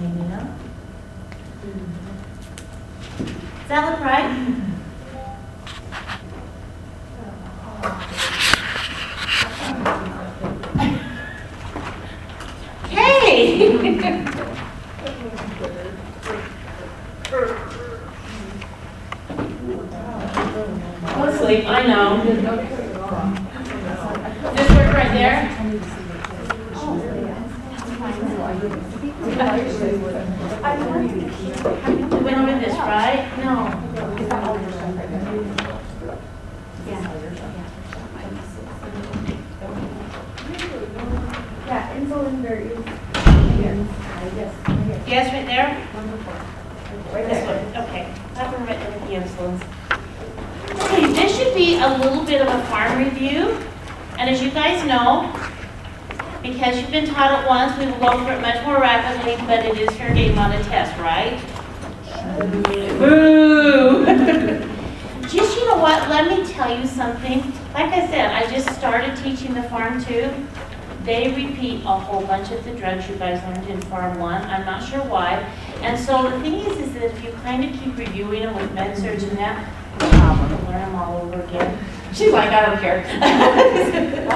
Maybe not. Does that right? Hey! Go to sleep, I know. This work right there? We went over this, right? No. Yeah, insulin there is, here, I guess, here, Yes, right there? right This there. one, okay. That one right there with the insulins. Okay, this should be a little bit of a pharm review. And as you guys know, because you've been taught it once, we will go through it much more rapidly, but it is fair game on a test, right? Boo! Just, you know what, let me tell you something. Like I said, I just started teaching the pharm two. They repeat a whole bunch of the drugs you guys learned in Pharm One. I'm not sure why. And so the thing is, is that if you kind of keep reviewing them with med surg and that, you'll have to learn them all over again. She's like, I don't care.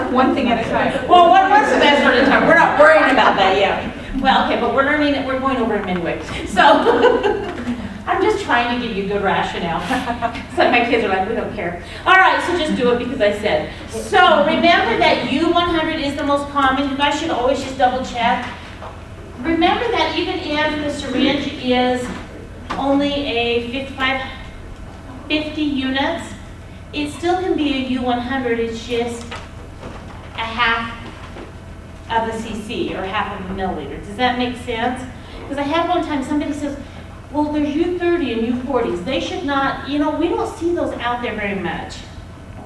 One thing at a time. Well, one, one semester at a time, we're not worrying about that yet. Well, okay, but we're learning it, we're going over them anyway. So, I'm trying to give you good rationale. So my kids are like, we don't care. All right, so just do it because I said. So remember that U100 is the most common, you guys should always just double check. Remember that even if the syringe is only a 55, 50 units, it still can be a U100, it's just a half of a cc or half of a milliliter. Does that make sense? Because I had one time somebody says, well, there's U30 and U40s. They should not, you know, we don't see those out there very much.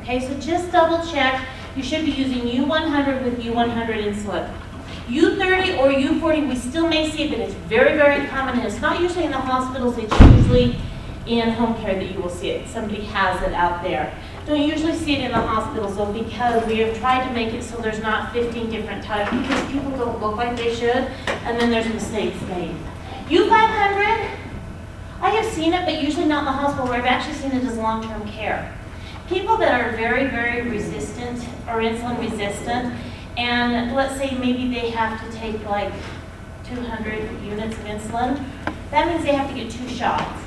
Okay, so just double check. You should be using U100 with U100 insulin. U30 or U40, we still may see it, but it's very, very common. And it's not usually in the hospitals, it's usually in home care that you will see it. Somebody has it out there. Don't usually see it in the hospitals though because we have tried to make it so there's not 15 different types because people don't look like they should and then there's mistakes made. U500, I have seen it, but usually not in the hospital where I've actually seen it as long-term care. People that are very, very resistant or insulin resistant and let's say maybe they have to take like 200 units of insulin, that means they have to get two shots.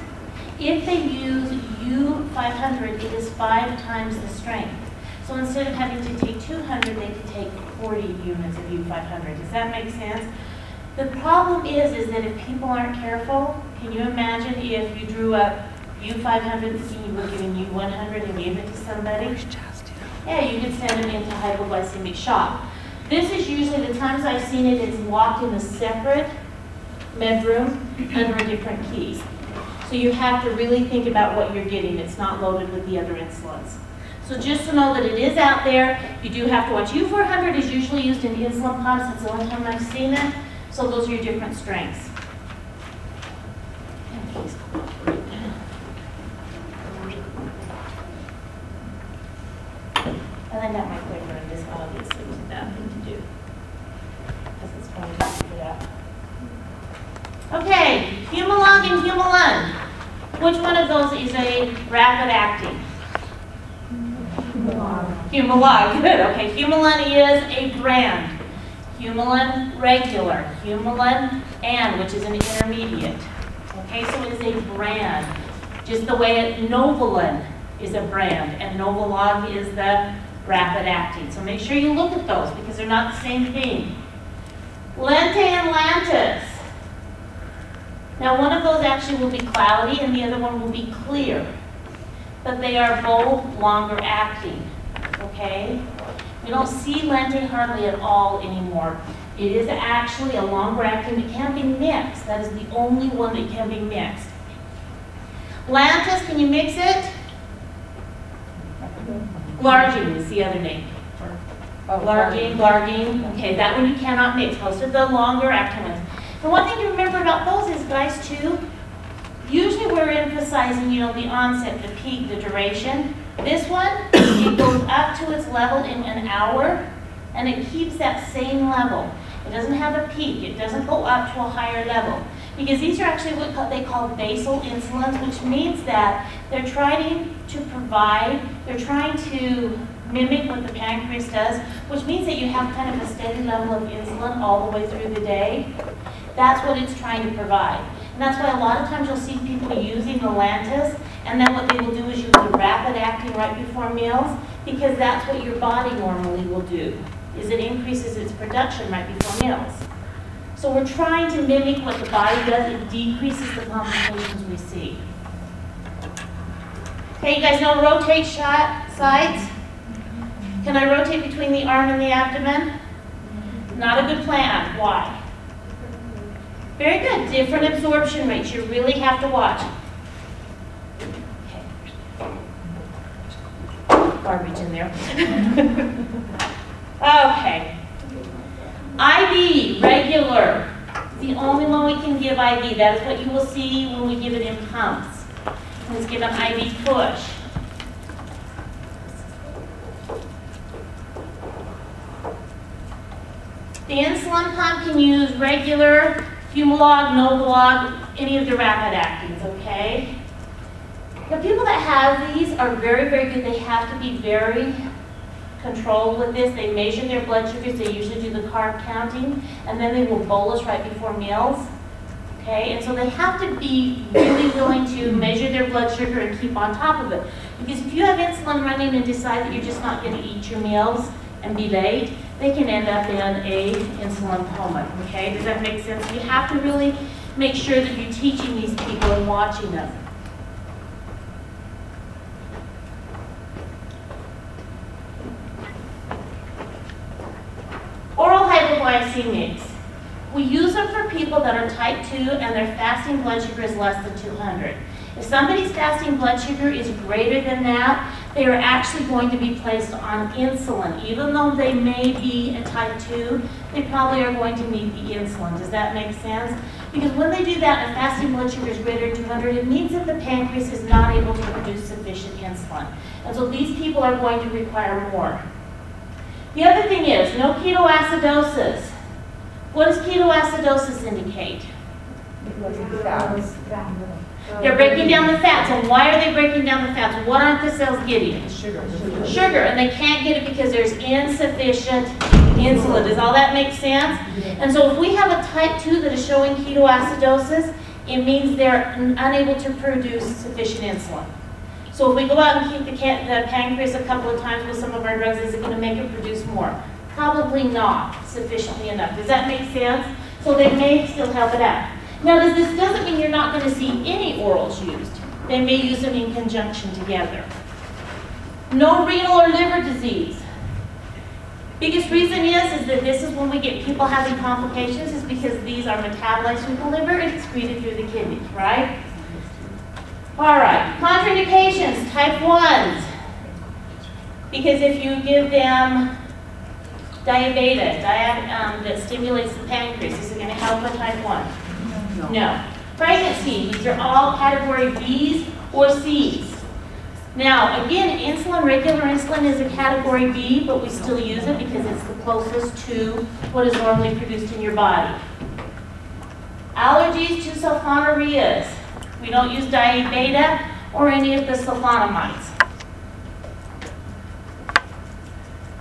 If they use U500, it is five times the strength. So instead of having to take 200, they could take 40 units of U500. Does that make sense? The problem is, is that if people aren't careful, can you imagine if you drew up U500 and you were giving U100 and gave it to somebody? Yeah, you could send them into hypoglycemic shock. This is usually, the times I've seen it, it's locked in a separate bedroom under a different key. So you have to really think about what you're getting. It's not loaded with the other insulins. So just to know that it is out there, you do have to watch. U400 is usually used in insulin pumps. That's the only time I've seen it. So those are your different strengths. And please cooperate. And then that might quicker and this obviously was a bad thing to do. Because it's going to speed it up. Okay, Humalog and Humulin. Which one of those is a rapid acting? Humalog, good, okay. Humulin is a brand. Humulin regular, humulin and, which is an intermediate. Okay, so it is a brand. Just the way it, Novolin is a brand and Novolog is the rapid acting. So make sure you look at those because they're not the same thing. Lente and Lantus. Now, one of those actually will be cloudy and the other one will be clear. But they are both longer acting, okay? We don't see lente hardly at all anymore. It is actually a longer acting It can be mixed. That is the only one that can be mixed. Lantus, can you mix it? Glargine is the other name. Glargine, glargine, okay, that one you cannot mix. Those are the longer acting ones. The one thing to remember about those is, guys, too, usually we're emphasizing, you know, the onset, the peak, the duration. This one, it goes up to its level in an hour, and it keeps that same level. It doesn't have a peak, it doesn't go up to a higher level. Because these are actually what they call basal insulins, which means that they're trying to provide, they're trying to mimic what the pancreas does, which means that you have kind of a steady level of insulin all the way through the day. That's what it's trying to provide. And that's why a lot of times you'll see people using the Lantus, and then what they will do is use the rapid acting right before meals, because that's what your body normally will do, is it increases its production right before meals. So we're trying to mimic what the body does, it decreases the complications we see. Okay, you guys know rotate shot sides? Can I rotate between the arm and the abdomen? Not a good plan, why? Very good, different absorption rates, you really have to watch. Garbage in there. Okay. IV, regular, the only one we can give IV, that is what you will see when we give it in pumps. Let's give an IV push. The insulin pump can use regular, Humalog, Novolog, any of the rapid actings, okay? The people that have these are very, very good. They have to be very controlled with this. They measure their blood sugars. They usually do the carb counting, and then they will bolus right before meals. Okay, and so they have to be really willing to measure their blood sugar and keep on top of it. Because if you have insulin running and decide that you're just not going to eat your meals and be late, they can end up in a insulin coma. Okay, does that make sense? You have to really make sure that you're teaching these people and watching them. Hypoglycemics. We use them for people that are type 2 and their fasting blood sugar is less than 200. If somebody's fasting blood sugar is greater than that, they are actually going to be placed on insulin. Even though they may be a type 2, they probably are going to need the insulin. Does that make sense? Because when they do that and fasting blood sugar is greater than 200, it means that the pancreas is not able to produce sufficient insulin. And so these people are going to require more. The other thing is, no ketoacidosis. What does ketoacidosis indicate? They're breaking down the fats, and why are they breaking down the fats? What aren't the cells getting? Sugar. Sugar, and they can't get it because there's insufficient insulin. Does all that make sense? And so if we have a type 2 that is showing ketoacidosis, it means they're unable to produce sufficient insulin. So if we go out and keep the, can- the pancreas a couple of times with some of our drugs, is it going to make it produce more? Probably not sufficiently enough. Does that make sense? So they may still help it out. Now, does this doesn't mean you're not going to see any orals used. They may use them in conjunction together. No renal or liver disease. Biggest reason is, is that this is when we get people having complications is because these are metabolized through the liver and excreted through the kidneys, right? All right, contraindications, type 1s. Because if you give them diabetes, diet, um, that stimulates the pancreas, is it going to help with type 1? No. Pregnancy, these are all category Bs or Cs. Now, again, insulin, regular insulin is a category B, but we still use it because it's the closest to what is normally produced in your body. Allergies to sulfonylureas. We don't use diabeta or any of the sulfonamides.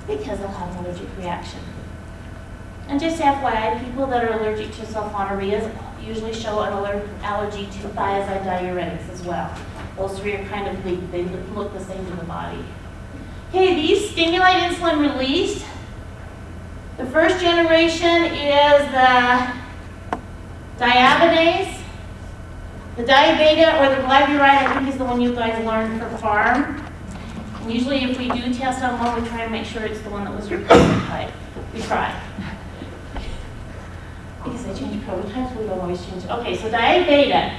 Because they'll have an allergic reaction. And just FYI, people that are allergic to sulfonylureas usually show an allergy to thiazide diuretics as well. Those three are kind of linked, they look the same in the body. Okay, these stimulate insulin release. The first generation is the Diabinese. The diabeta or the glyburide, I think is the one you guys learned for pharm. And usually if we do test on one, we try and make sure it's the one that was your prototype. We try. Because they change prototypes, we don't always change. Okay, so diabeta.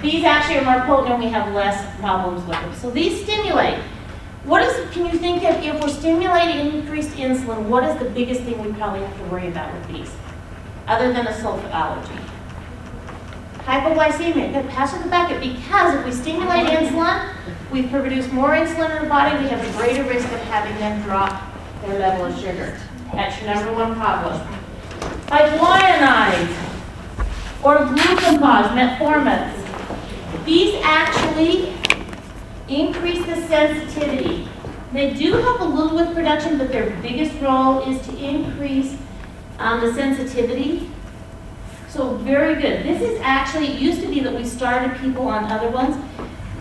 These actually are more potent and we have less problems with them. So these stimulate. What is, can you think of, if we're stimulating increased insulin, what is the biggest thing we probably have to worry about with these? Other than a sulfa allergy? Hypoglycemia, good, pass it the bucket, because if we stimulate insulin, we produce more insulin in the body, we have a greater risk of having them drop their level of sugar. That's your number one problem. biguanide or glucophage, metformin. These actually increase the sensitivity. They do help a little with production, but their biggest role is to increase um, the sensitivity. So very good. This is actually, it used to be that we started people on other ones.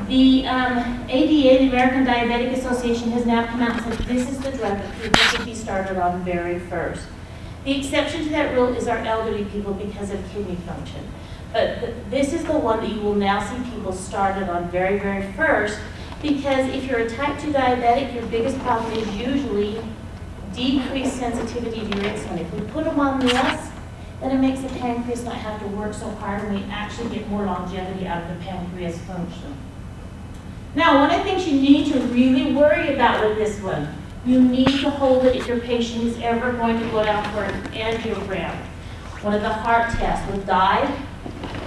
The um, ADA, the American Diabetic Association, has now come out and said this is the drug that people should be started on very first. The exception to that rule is our elderly people because of kidney function. But th- this is the one that you will now see people started on very, very first because if you're a type 2 diabetic, your biggest problem is usually decreased sensitivity to your insulin. If we put them on this, then it makes the pancreas not have to work so hard and we actually get more longevity out of the pancreas function. Now, one of the things you need to really worry about with this one, you need to hold it if your patient is ever going to go down for an angiogram, one of the heart tests with dye,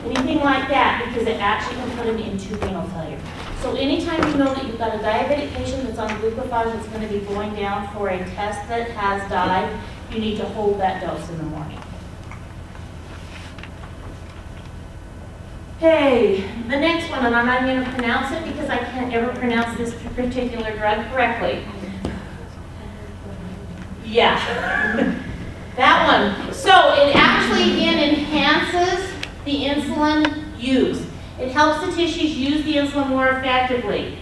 anything like that, because it actually can put them into renal failure. So anytime you know that you've got a diabetic patient that's on glucophage that's going to be going down for a test that has dye, you need to hold that dose in the morning. Okay, the next one, and I'm not going to pronounce it because I can't ever pronounce this particular drug correctly. Yeah. That one. So it actually again enhances the insulin use. It helps the tissues use the insulin more effectively.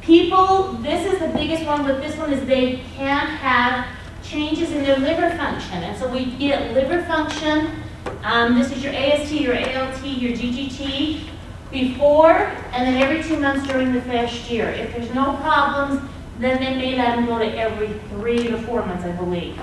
People, this is the biggest one with this one is they can have changes in their liver function. And so we get liver function um, this is your AST, your ALT, your GGT before and then every two months during the first year. If there's no problems, then they may let them go to every three to four months, I believe.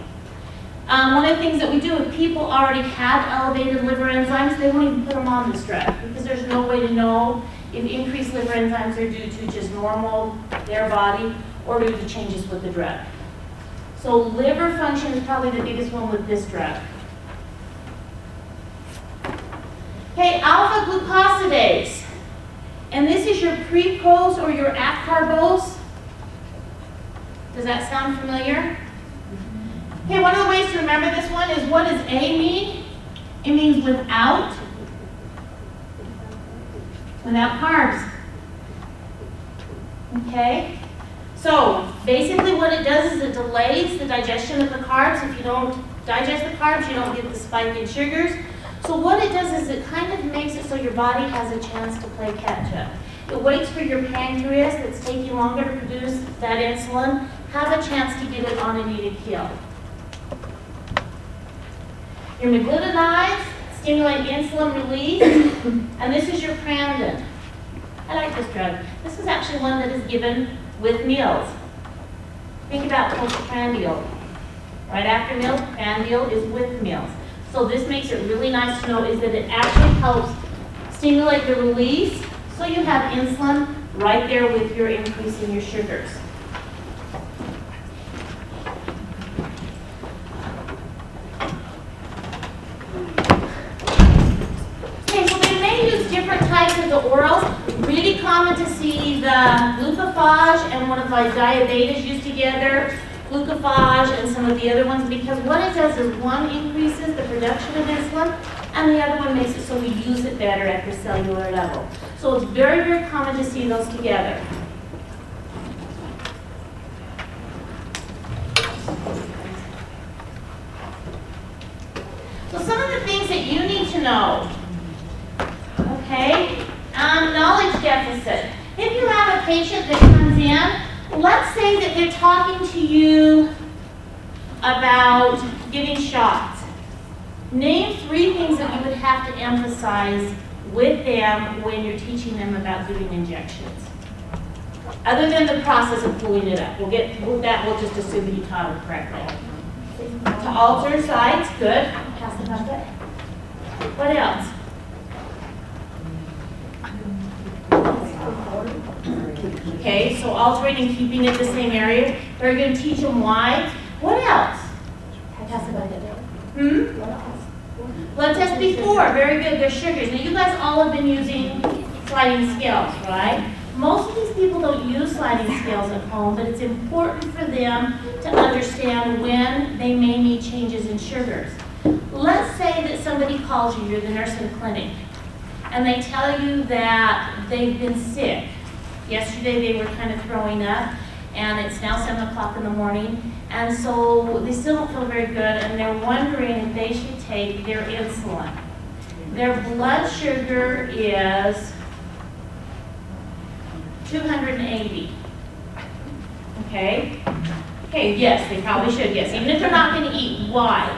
Um, one of the things that we do, if people already have elevated liver enzymes, they won't even put them on this drug because there's no way to know if increased liver enzymes are due to just normal, their body, or due to changes with the drug. So liver function is probably the biggest one with this drug. Okay, alpha glucosidase. And this is your Precose or your acarbose. Does that sound familiar? Okay, one of the ways to remember this one is what does A mean? It means without. Without carbs. Okay? So basically what it does is it delays the digestion of the carbs. If you don't digest the carbs, you don't get the spike in sugars. So what it does is it kind of makes it so your body has a chance to play catch up. It waits for your pancreas that's taking longer to produce that insulin, have a chance to get it on a kill. Your meglitinides stimulate insulin release, and this is your Prandin. I like this drug. This is actually one that is given with meals. Think about postprandial. Right after meals, prandial is with meals. So this makes it really nice to know is that it actually helps stimulate the release, so you have insulin right there with your increase in your sugars. Okay, so they may use different types of the orals. Really common to see the glucophage and one of my diabetes used together, glucophage and some of the other ones, because what it does is one increases the production of insulin, and the other one makes it so we use it better at the cellular level. So it's very, very common to see those together. So some of the things that you need to know Okay, um, knowledge deficit. If you have a patient that comes in, let's say that they're talking to you about getting shots. Name three things that you would have to emphasize with them when you're teaching them about giving injections. Other than the process of pulling it up. We'll get, with that, we'll just assume that you taught it correctly. To alter sites, good. Pass the bucket. What else? Okay, so altering and keeping it the same area. We're going to teach them why. What else? Pass the bucket. Hmm? Blood test before, very good, their sugars. Now, you guys all have been using sliding scales, right? Most of these people don't use sliding scales at home, but it's important for them to understand when they may need changes in sugars. let's say that somebody calls you, you're the nurse in the clinic, and they tell you that they've been sick. Yesterday, they were kind of throwing up, and it's now seven o'clock in the morning, and so they still don't feel very good, and they're wondering if they should take their insulin. Their blood sugar is two hundred and eighty. Okay? Okay, yes, they probably should, yes, even if they're not gonna eat, why?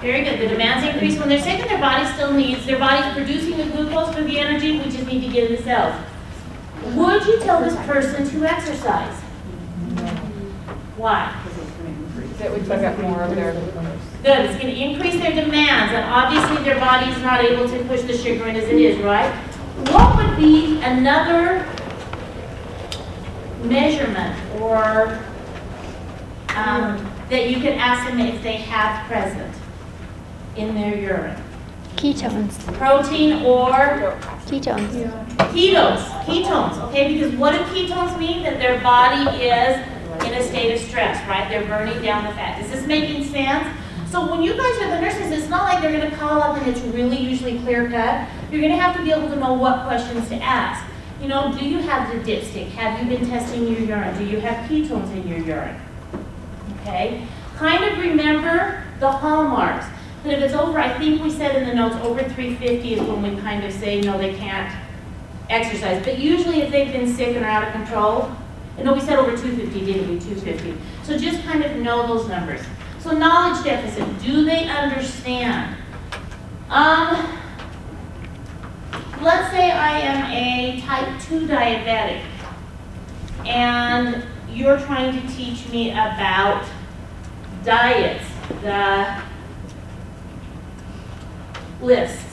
Very good, the demands increase when they're sick and their body still needs, their body's producing the glucose for the energy, we just need to get it in the cells. Would you tell this person to exercise? Why? That would take up more of their. Good, it's gonna increase their demands, and obviously their body's not able to push the sugar in as it is, right? What would be another measurement or, um, that you could ask them if they have present in their urine? Ketones. Protein or Ketones. Ketones, ketones, okay, because what do ketones mean? That their body is in a state of stress, right? They're burning down the fat. Is this making sense? So when you guys are the nurses, it's not like they're gonna call up and it's really usually clear cut. You're gonna have to be able to know what questions to ask. You know, do you have the dipstick? Have you been testing your urine? Do you have ketones in your urine? Okay? Kind of remember the hallmarks. But if it's over, I think we said in the notes, over 350 is when we kind of say, no, they can't exercise. But usually if they've been sick and are out of control, and no, we said over 250, didn't we, 250? So just kind of know those numbers. So knowledge deficit, do they understand? Um, let's say I am a type 2 diabetic, and you're trying to teach me about diets, the list.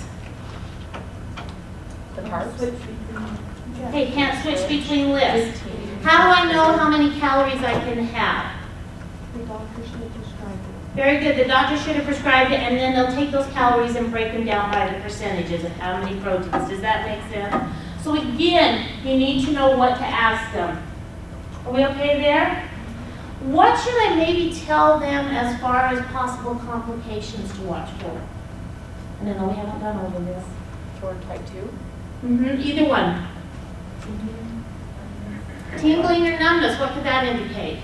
The carbs? Hey, can't switch between lists. How do I know how many calories I can have? The doctor should have prescribed it. Very good, the doctor should have prescribed it, and then they'll take those calories and break them down by the percentages of how many proteins. Does that make sense? So again, you need to know what to ask them. Are we okay there? What should I maybe tell them as far as possible complications to watch for? And know we haven't done all of this. For type two? Mm-hmm, either one. Tingling or numbness, what could that indicate?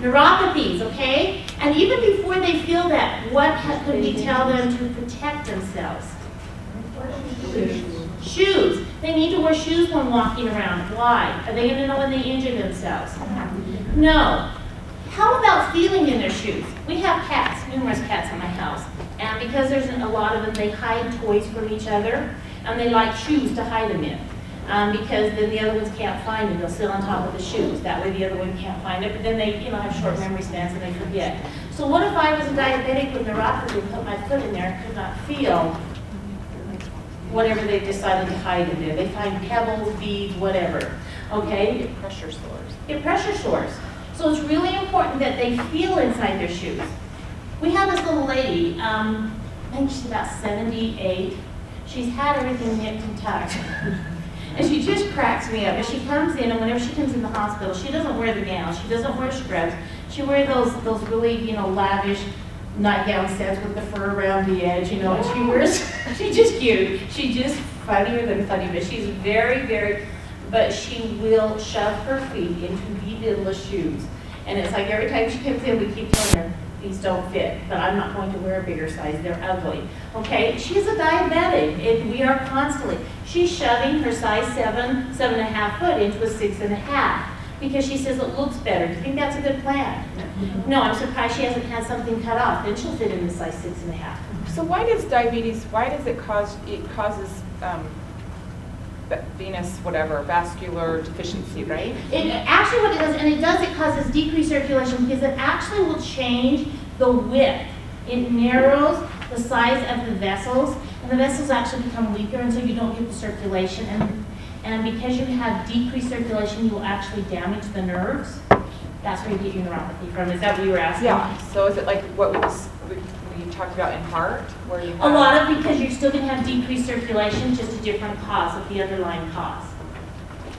Neuropathies, okay? And even before they feel that, what ha- could we tell them to protect themselves? Shoes. They need to wear shoes when walking around. Why? Are they gonna know when they injure themselves? No. How about feeling in their shoes? We have cats, numerous cats in my house. And because there's a lot of them, they hide toys from each other, and they like shoes to hide them in. Um, because then the other ones can't find them. they'll sit on top of the shoes, that way the other one can't find it, but then they, you know, have short memory spans and they forget. So what if I was a diabetic with neuropathy, put my foot in there, and could not feel whatever they decided to hide in there? They find pebbles, beads, whatever, okay? Get pressure sores. get pressure sores. So it's really important that they feel inside their shoes. We have this little lady, um, I think she's about 78. She's had everything nipped and tucked. And she just cracks me up. And she comes in, and whenever she comes in the hospital, she doesn't wear the gown, she doesn't wear scrubs. She wears those, those really, you know, lavish nightgown sets with the fur around the edge, you know, and she wears, she's just cute. She's just funnier than funny, but she's very, very, but she will shove her feet into the littlest shoes. And it's like every time she comes in, we keep telling her, these don't fit, but I'm not going to wear a bigger size, they're ugly. Okay, she's a diabetic, and we are constantly, she's shoving her size seven, seven and a half foot into a six and a half, because she says it looks better. Do you think that's a good plan? No, I'm surprised she hasn't had something cut off, then she'll fit in the size six and a half. So why does diabetes, why does it cause, it causes um, venous, whatever, vascular deficiency, right? It, actually what it does, and it does, it causes decreased circulation because it actually will change the width. It narrows the size of the vessels, and the vessels actually become weaker until you don't get the circulation. And, and because you have decreased circulation, you will actually damage the nerves. That's where you get your neuropathy from. Is that what you were asking? Yeah, so is it like what we, we talked about in heart, where you have? A lot of, because you're still gonna have decreased circulation, just a different cause of the underlying cause.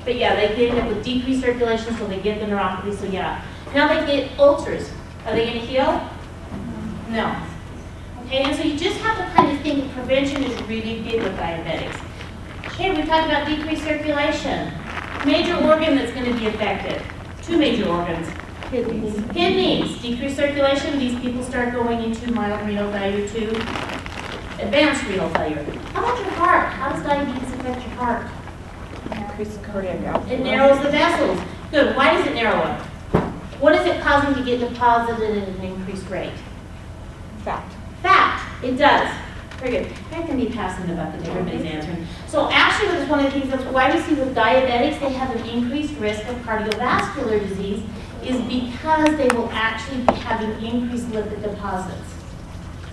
But yeah, they end up with decreased circulation, so they get the neuropathy, so yeah. Now they get ulcers. Are they gonna heal? Mm-hmm. No. Okay, and so you just have to kind of think prevention is really big with diabetics. Okay, we talked about decreased circulation. Major organ that's gonna be affected, two major organs. Kidneys. Kidneys, decreased circulation, these people start going into mild renal failure to advanced renal failure. How about your heart? How does diabetes affect your heart? Increase cardiac output. It narrows the vessels. Good, why does it narrow up? What is it causing to get deposited at an increased rate? Fat. Fat. it does. Very good. That can be passing the bucket, everybody's answering. So actually, that's one of the things, that's why we see with diabetics, they have an increased risk of cardiovascular disease, is because they will actually be having increased lipid deposits.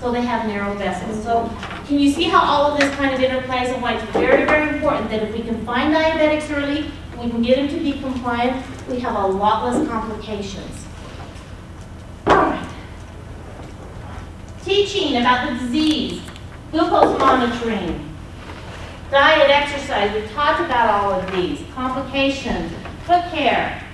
So they have narrow vessels. So can you see how all of this kind of interplays and why it's very, very important that if we can find diabetics early, we can get them to be compliant, we have a lot less complications. All right. Teaching about the disease, glucose monitoring, diet, exercise, we've talked about all of these, complications, foot care.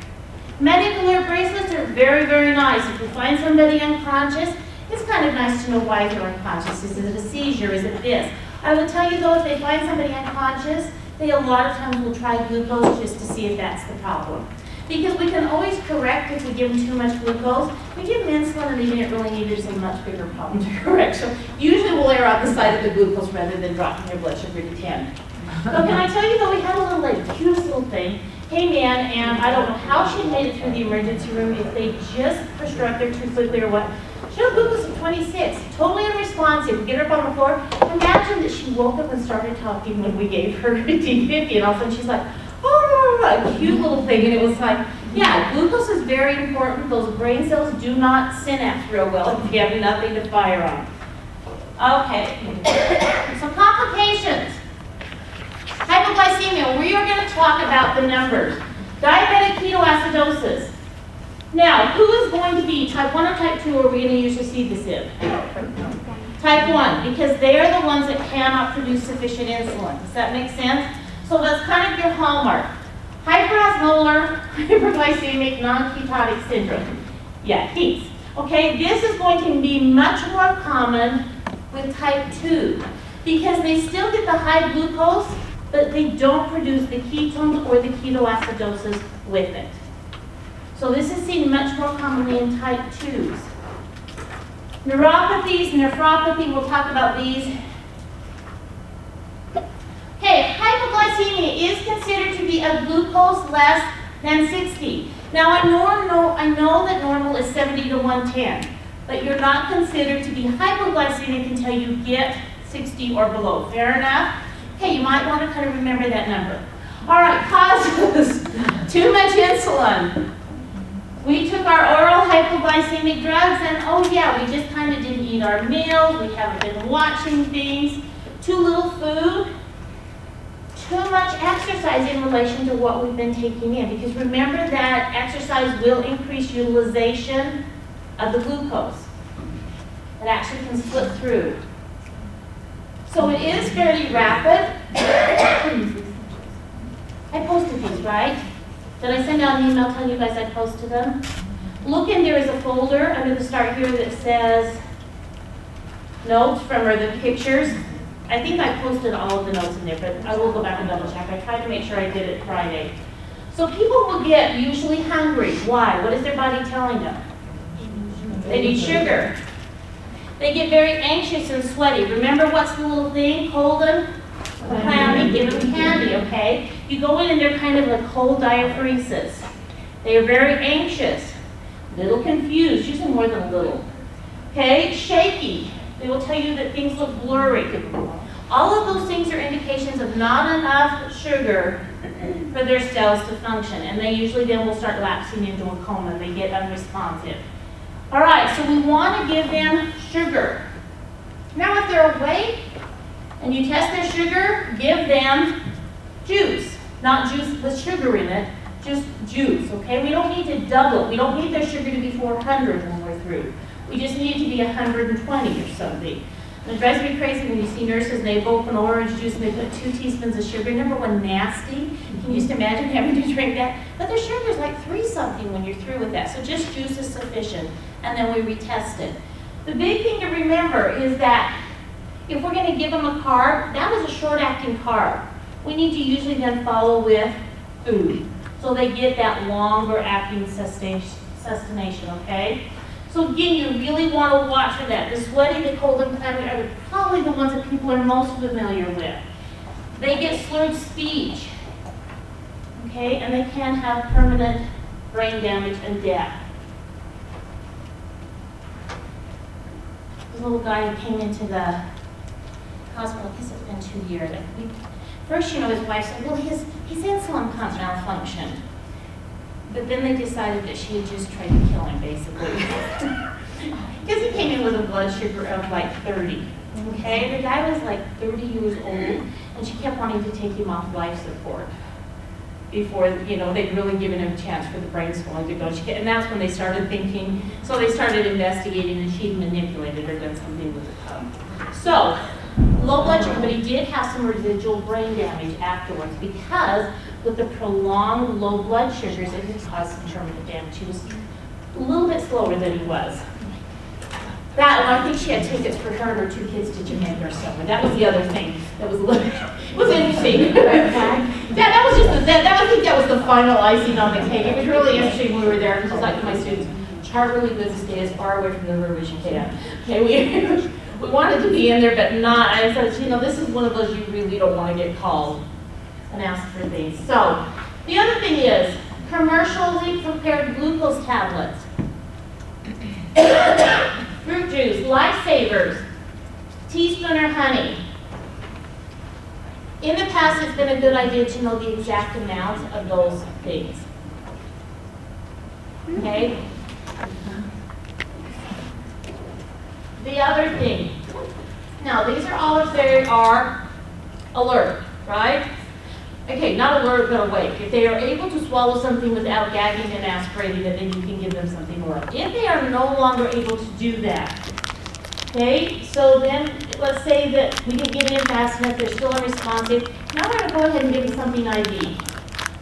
Medical bracelets are very, very nice. If you find somebody unconscious, it's kind of nice to know why they're unconscious. Is it a seizure? Is it this? I will tell you though, if they find somebody unconscious, they a lot of times will try glucose just to see if that's the problem. Because we can always correct if we give them too much glucose. We give them insulin and they didn't really need it, it's a much bigger problem to correct. So usually we'll err on the side of the glucose rather than dropping their blood sugar to 10. But can I tell you though, we had a little like cute little thing came in and I don't know how she made it through the emergency room, if they just prescribed her up there too quickly or what. She had a glucose of 26, totally unresponsive. We get her up on the floor. Imagine that she woke up and started talking when we gave her D50 and all of a sudden she's like, oh, a cute little thing. And it was like, yeah, glucose is very important. Those brain cells do not synapse real well if you have nothing to fire on. Okay, some complications. Hypoglycemia, we are going to talk about the numbers. Diabetic ketoacidosis. Now, who is going to be type 1 or type 2 are we going to usually see this in? Type 1, because they are the ones that cannot produce sufficient insulin. Does that make sense? So that's kind of your hallmark. Hyperosmolar, hyperglycemic, non-ketotic syndrome. Yeah, HEATS. Okay, this is going to be much more common with type 2 because they still get the high glucose, but they don't produce the ketones or the ketoacidosis with it. So this is seen much more commonly in type 2s. Neuropathies, nephropathy, we'll talk about these. Okay, hypoglycemia is considered to be a glucose less than 60. Now, I know, I know that normal is 70 to 110, but you're not considered to be hypoglycemic until you get 60 or below. Fair enough? Okay, you might want to kind of remember that number. All right, causes. Too much insulin. We took our oral hypoglycemic drugs and oh yeah, we just kind of didn't eat our meals, we haven't been watching things, too little food, too much exercise in relation to what we've been taking in. Because remember that exercise will increase utilization of the glucose. It actually can slip through. So it is fairly rapid. I posted these, right? Did I send out an email telling you guys I posted them? Look in, there is a folder under the start here that says notes from, or the pictures. I think I posted all of the notes in there, but I will go back and double check. I tried to make sure I did it Friday. So people will get usually hungry. Why? What is their body telling them? They need sugar. They get very anxious and sweaty. Remember what's the little thing? Cold them, clammy, give them candy, okay? You go in and they're kind of like cold diaphoresis. They are very anxious, little confused, usually more than a little. Okay, shaky. They will tell you that things look blurry. All of those things are indications of not enough sugar for their cells to function, and they usually then will start lapsing into a coma. They get unresponsive. All right, so we want to give them sugar. Now, if they're awake and you test their sugar, give them juice. Not juice with sugar in it, just juice, okay? We don't need to double it. We don't need their sugar to be 400 when we're through. We just need it to be 120 or something. It drives me crazy when you see nurses and they open orange juice and they put two teaspoons of sugar. Number one, nasty. Can you just imagine having to drink that? But their sugar's like three something when you're through with that. So just juice is sufficient. And then we retest it. The big thing to remember is that if we're going to give them a carb, that was a short-acting carb. We need to usually then follow with food. So they get that longer acting sustenance, okay? So again, you really want to watch for that. The sweaty, the cold, and clammy are probably the ones that people are most familiar with. They get slurred speech, okay, and they can have permanent brain damage and death. This little guy who came into the hospital, I guess it's been two years. First, you know, his wife said, well, his, his insulin pumps malfunctioned. But then they decided that she had just tried to kill him, basically. Because he came in with a blood sugar of like 30, okay? The guy was like 30 years old, and she kept wanting to take him off life support before, you know, they'd really given him a chance for the brain swelling to go. She- And that's when they started thinking, so they started investigating, and she'd manipulated or done something with the pump. So, low blood sugar, but he did have some residual brain damage afterwards because with the prolonged low blood sugars, it could cause some terminal damage. He was a little bit slower than he was. That, and I think she had tickets for her and her two kids to Jamaica or somewhere. That was the other thing that was a little, was interesting. That, that was just, the- that, that, I think that was the final icing on the cake. It was really interesting when we were there, because like my students, Chart really good to stay as far away from the river as you can. Okay, we, we wanted to be in there, but not, I said, you know, this is one of those you really don't want to get called and ask for things. So, the other thing is, commercially prepared glucose tablets. Fruit juice, lifesavers, teaspoon or honey. In the past, it's been a good idea to know the exact amount of those things. Okay? The other thing, now, these are all if they are alert, right? Okay, not alert, but awake. If they are able to swallow something without gagging and aspirating it, then you can give them something oral. If they are no longer able to do that, okay, so then, let's say that we didn't get in fast enough, they're still unresponsive, now we're gonna go ahead and give them something IV.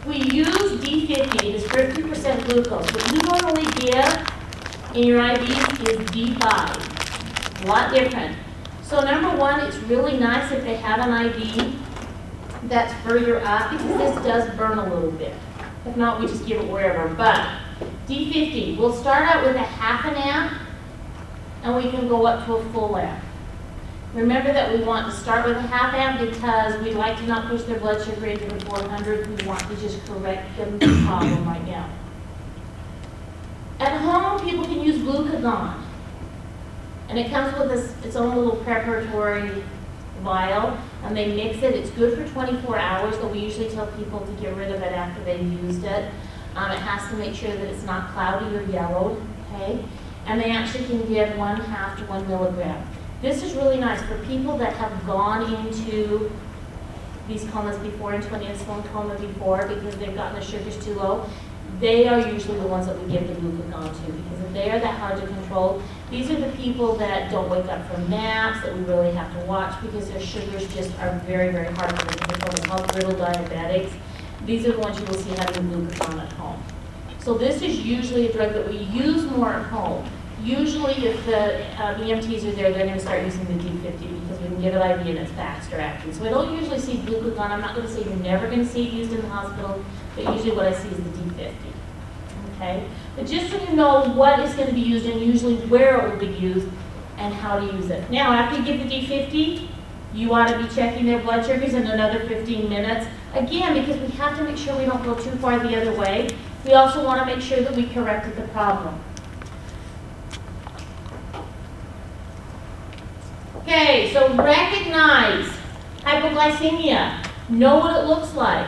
We use D50, this 30% glucose. What you normally give in your IVs is D5, a lot different. So number one, it's really nice if they have an IV that's further up because this does burn a little bit. If not, we just give it wherever. But D50, we'll start out with a half an amp and we can go up to a full amp. Remember that we want to start with a half amp because we like to not push their blood sugar into the 400. We want to just correct them the problem right now. At home, people can use glucagon. And it comes with this, its own little preparatory vial, and they mix it. It's good for 24 hours, but we usually tell people to get rid of it after they've used it. Um, it has to make sure that it's not cloudy or yellowed, okay? And they actually can give one half to one milligram. This is really nice for people that have gone into these comas before, into an insulin coma before, because they've gotten the sugars too low. They are usually the ones that we give the glucagon to, because if they are that hard to control, these are the people that don't wake up from naps, that we really have to watch because their sugars just are very, very hard for them to. They're called brittle diabetics. These are the ones you will see having glucagon at home. So this is usually a drug that we use more at home. Usually if the uh, EMTs are there, they're gonna start using the D50 because we can get it IV and it's faster acting. So I don't usually see glucagon, I'm not gonna say you're never gonna see it used in the hospital, but usually what I see is the D50 okay? But just so you know what is going to be used and usually where it will be used and how to use it. Now, after you give the D50, you ought to be checking their blood sugars in another 15 minutes. Again, because we have to make sure we don't go too far the other way. We also want to make sure that we corrected the problem. Okay, so recognize hypoglycemia. Know what it looks like.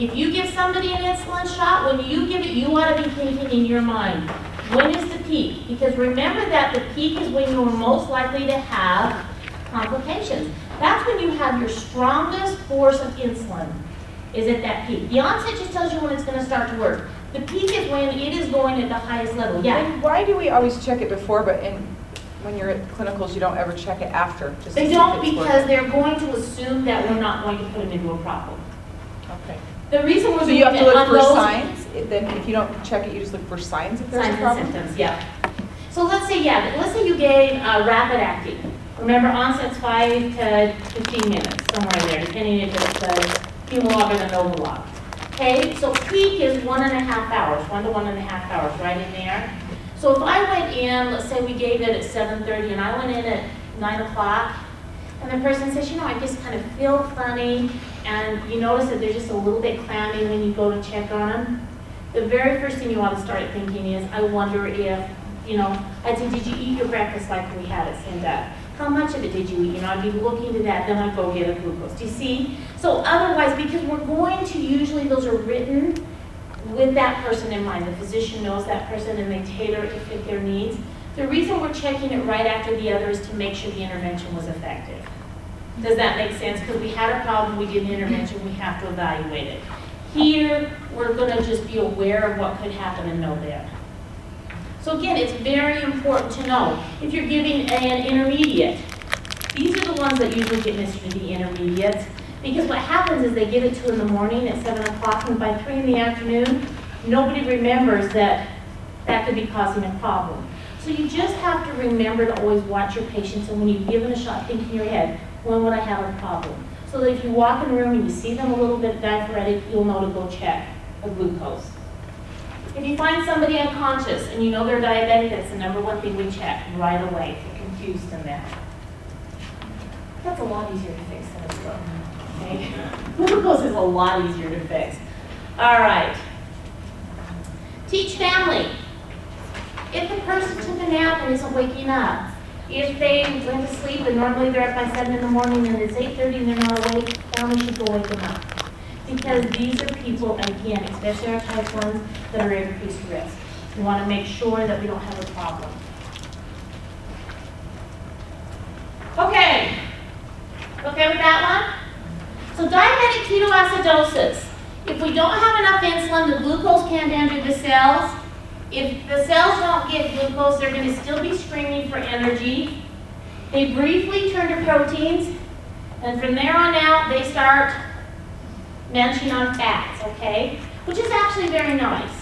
If you give somebody an insulin shot, when you give it, you ought to be thinking in your mind, when is the peak? Because remember that the peak is when you're most likely to have complications. That's when you have your strongest force of insulin, is at that peak. The onset just tells you when it's gonna start to work. The peak is when it is going at the highest level. Yeah, And why do we always check it before, but in, when you're at clinicals, you don't ever check it after? They don't because working? they're going to assume that we're not going to put them into a problem. The reason we're So you have to look on for those signs, then if you don't check it, you just look for signs if there's a signs and problem? symptoms, yeah. So let's say, yeah, let's say you gave uh, rapid acting. Remember onset's five to 15 minutes, somewhere in there, depending if it's uh, Humalog or the Novolog. Okay, so peak is one and a half hours, one to one and a half hours, right in there. So if I went in, let's say we gave it at 7:30 and I went in at 9 o'clock, and the person says, you know, I just kind of feel funny, and you notice that they're just a little bit clammy when you go to check on them, the very first thing you want to start thinking is, I wonder if, you know, I'd say, did you eat your breakfast like we had at Cinda? How much of it did you eat? You know, I'd be looking to that, then I'd go get a glucose. Do you see? So otherwise, because we're going to, usually those are written with that person in mind. The physician knows that person and they tailor it to fit their needs. The reason we're checking it right after the other is to make sure the intervention was effective. Does that make sense? Because we had a problem, we did an intervention, we have to evaluate it. Here, we're gonna just be aware of what could happen and know that. So again, it's very important to know, if you're giving an intermediate, these are the ones that usually get missed the intermediates, because what happens is they give it two in the morning at seven o'clock, and by three in the afternoon, nobody remembers that that could be causing a problem. So you just have to remember to always watch your patients, and when you give them a shot, think in your head, when would I have a problem? So that if you walk in a room and you see them a little bit diaphoretic, you'll know to go check a glucose. If you find somebody unconscious and you know they're diabetic, that's the number one thing we check right away, if confused in that. That's a lot easier to fix than a stroke, okay? Glucose is a lot easier to fix. All right. Teach family. If the person took a nap and isn't waking up, if they went to sleep and normally they're up by seven in the morning and it's eight thirty and they're not awake, family should go wake them up. Because these are people, again, especially our type ones, that are at increased risk. We want to make sure that we don't have a problem. Okay. Okay with that one? So diabetic ketoacidosis. If we don't have enough insulin, the glucose can't enter the cells. If the cells don't get glucose, they're going to still be screaming for energy. They briefly turn to proteins, and from there on out, they start munching on fats, okay? Which is actually very nice.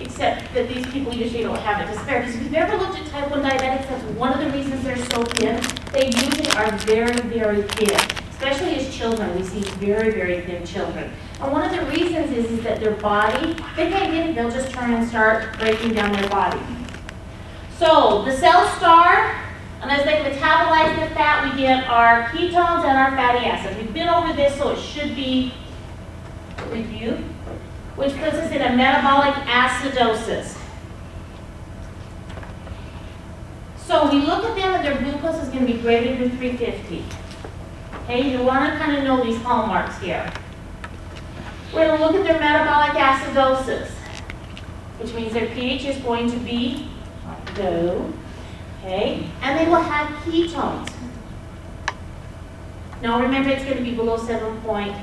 Except that these people usually don't have it to spare. Because if you've ever looked at type 1 diabetics, that's one of the reasons they're so thin. They usually are very, very thin. Especially as children, we see very, very thin children. And one of the reasons is, is that their body, they can't get it, they'll just turn and start breaking down their body. So the cells starve, and as they metabolize the fat, we get our ketones and our fatty acids. We've been over this, so it should be a review, which puts us in a metabolic acidosis. So we look at them and their glucose is going to be greater than 350. Okay, you want to kind of know these hallmarks here. We're going to look at their metabolic acidosis, which means their pH is going to be low. Okay, and they will have ketones. Now remember, it's going to be below 7.35.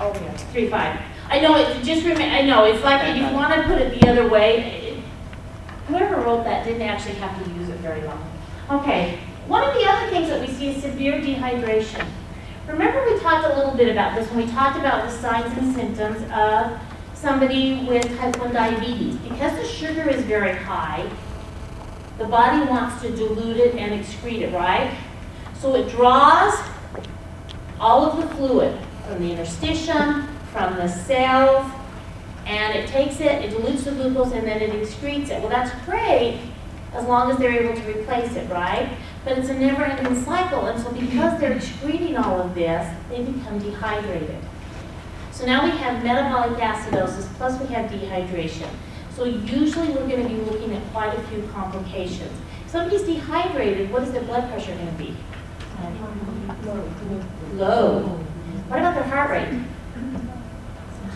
Oh. I know, it just remember, I know, it's like if you want to put it the other way, whoever wrote that didn't actually have to use it very long. Okay, one of the other things that we see is severe dehydration. Remember we talked a little bit about this when we talked about the signs and symptoms of somebody with type 1 diabetes. Because the sugar is very high, the body wants to dilute it and excrete it, right? So it draws all of the fluid from the interstitium, from the cells, and it takes it, it dilutes the glucose, and then it excretes it. Well, that's great, as long as they're able to replace it, right? But it's a never-ending cycle, and so because they're excreting all of this, they become dehydrated. So now we have metabolic acidosis, plus we have dehydration. So usually we're gonna be looking at quite a few complications. If somebody's dehydrated, what is their blood pressure gonna be? Low. What about their heart rate?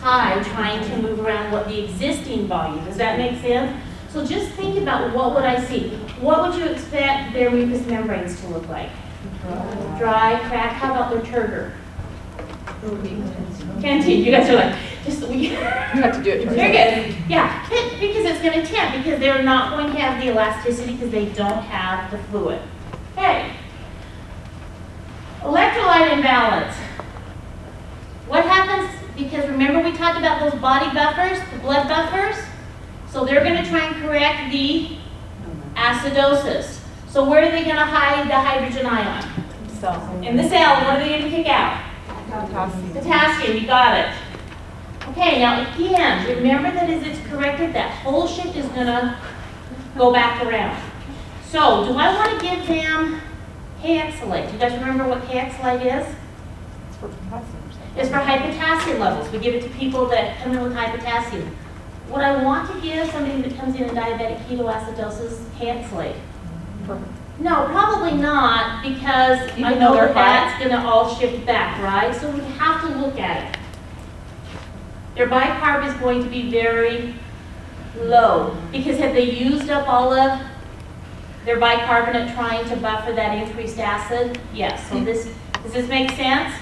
High, trying to move around what the existing volume, does that make sense? So just think about what would I see? What would you expect their mucous membranes to look like? Dry, cracked, how about their turgor? Canteen, you guys are like, just, we, You have to do it. Very good, yeah, be- because it's gonna tip, because they're not going to have the elasticity because they don't have the fluid. Okay. Electrolyte imbalance. What happens, because remember we talked about those body buffers, the blood buffers? So they're gonna try and correct the acidosis. So where are they gonna hide the hydrogen ion? In the cell, what are they gonna kick out? Potassium. Potassium, you got it. Okay, now again, remember that as it's corrected, that whole shift is gonna go back around. So, do I wanna give them Kayexalate? Do you guys remember what Kayexalate is? It's for potassium. It's for high potassium levels. We give it to people that come in with high potassium. Would I want to give somebody that comes in in diabetic ketoacidosis Kayexalate? For- No, probably not, because I know though they're that that's gonna all shift back, right? So we have to look at it. Their bicarb is going to be very low, because have they used up all of their bicarbonate trying to buffer that increased acid? Yes, so this, does this make sense?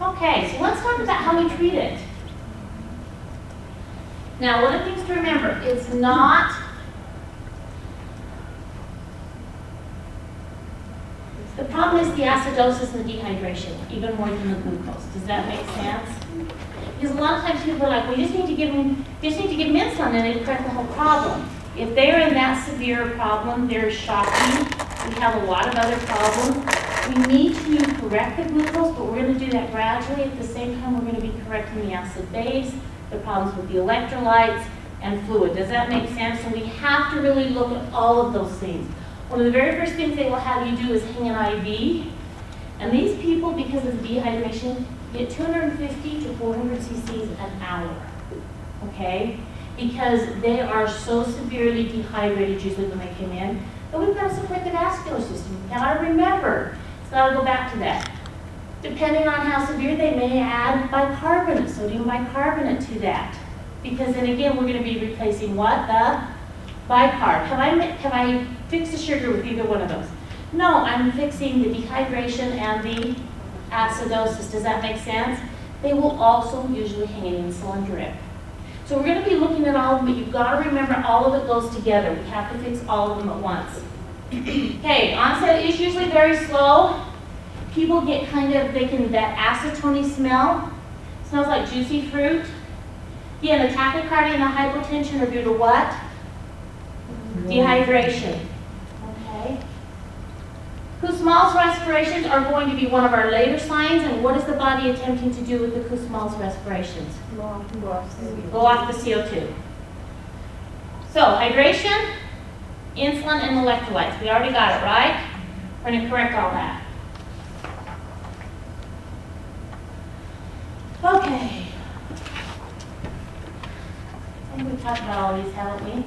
Okay, so let's talk about how we treat it. Now, one of the things to remember, it's not The problem is the acidosis and the dehydration, even more than the glucose. Does that make sense? Because a lot of times people are like, well, you just need to give them, just need to give them insulin and it'll correct the whole problem. If they're in that severe problem, they're shocking. We have a lot of other problems. We need to correct the glucose, but we're gonna do that gradually. At the same time, we're gonna be correcting the acid base, the problems with the electrolytes, and fluid. Does that make sense? So we have to really look at all of those things. One of the very first things they will have you do is hang an IV. And these people, because of dehydration, get 250 to 400 cc's an hour. Okay? Because they are so severely dehydrated usually when they come in, that we've got to support the vascular system. Now, remember, it's got to go back to that. Depending on how severe, they may add bicarbonate, sodium bicarbonate to that. Because then again, we're going to be replacing what? The bicarb. Have I, have I fixed the sugar with either one of those? No, I'm fixing the dehydration and the acidosis. Does that make sense? They will also usually hang an insulin drip. So we're going to be looking at all of them, but you've got to remember all of it goes together. We have to fix all of them at once. Okay, onset is usually very slow. People get kind of, they can, that acetone smell, smells like juicy fruit. Again, the tachycardia and the hypotension are due to what? Mm-hmm. Dehydration. Okay. Kussmaul's respirations are going to be one of our later signs, and what is the body attempting to do with the Kussmaul's respirations? Go off the CO2. So, hydration, insulin, and electrolytes. We already got it, right? We're going to correct all that. Okay. I think we've talked about all these, haven't we?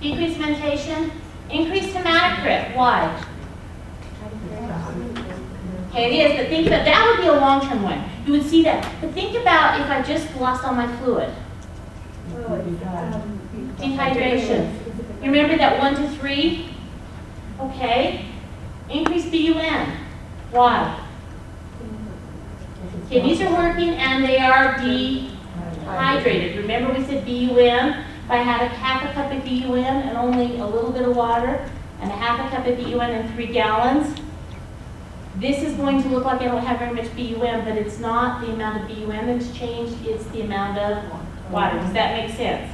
Decreased mentation, increased hematocrit. Why? Okay, it is, but think about, that would be a long-term one. You would see that. But think about if I just lost all my fluid. Dehydration. You remember that one to three? Okay. Increased BUN. Why? Okay, these are working and they are dehydrated. Remember we said BUN? If I had a half a cup of BUN and only a little bit of water, and a half a cup of BUN and three gallons, this is going to look like I don't have very much BUN, but it's not the amount of BUN that's changed, it's the amount of water. Does that make sense?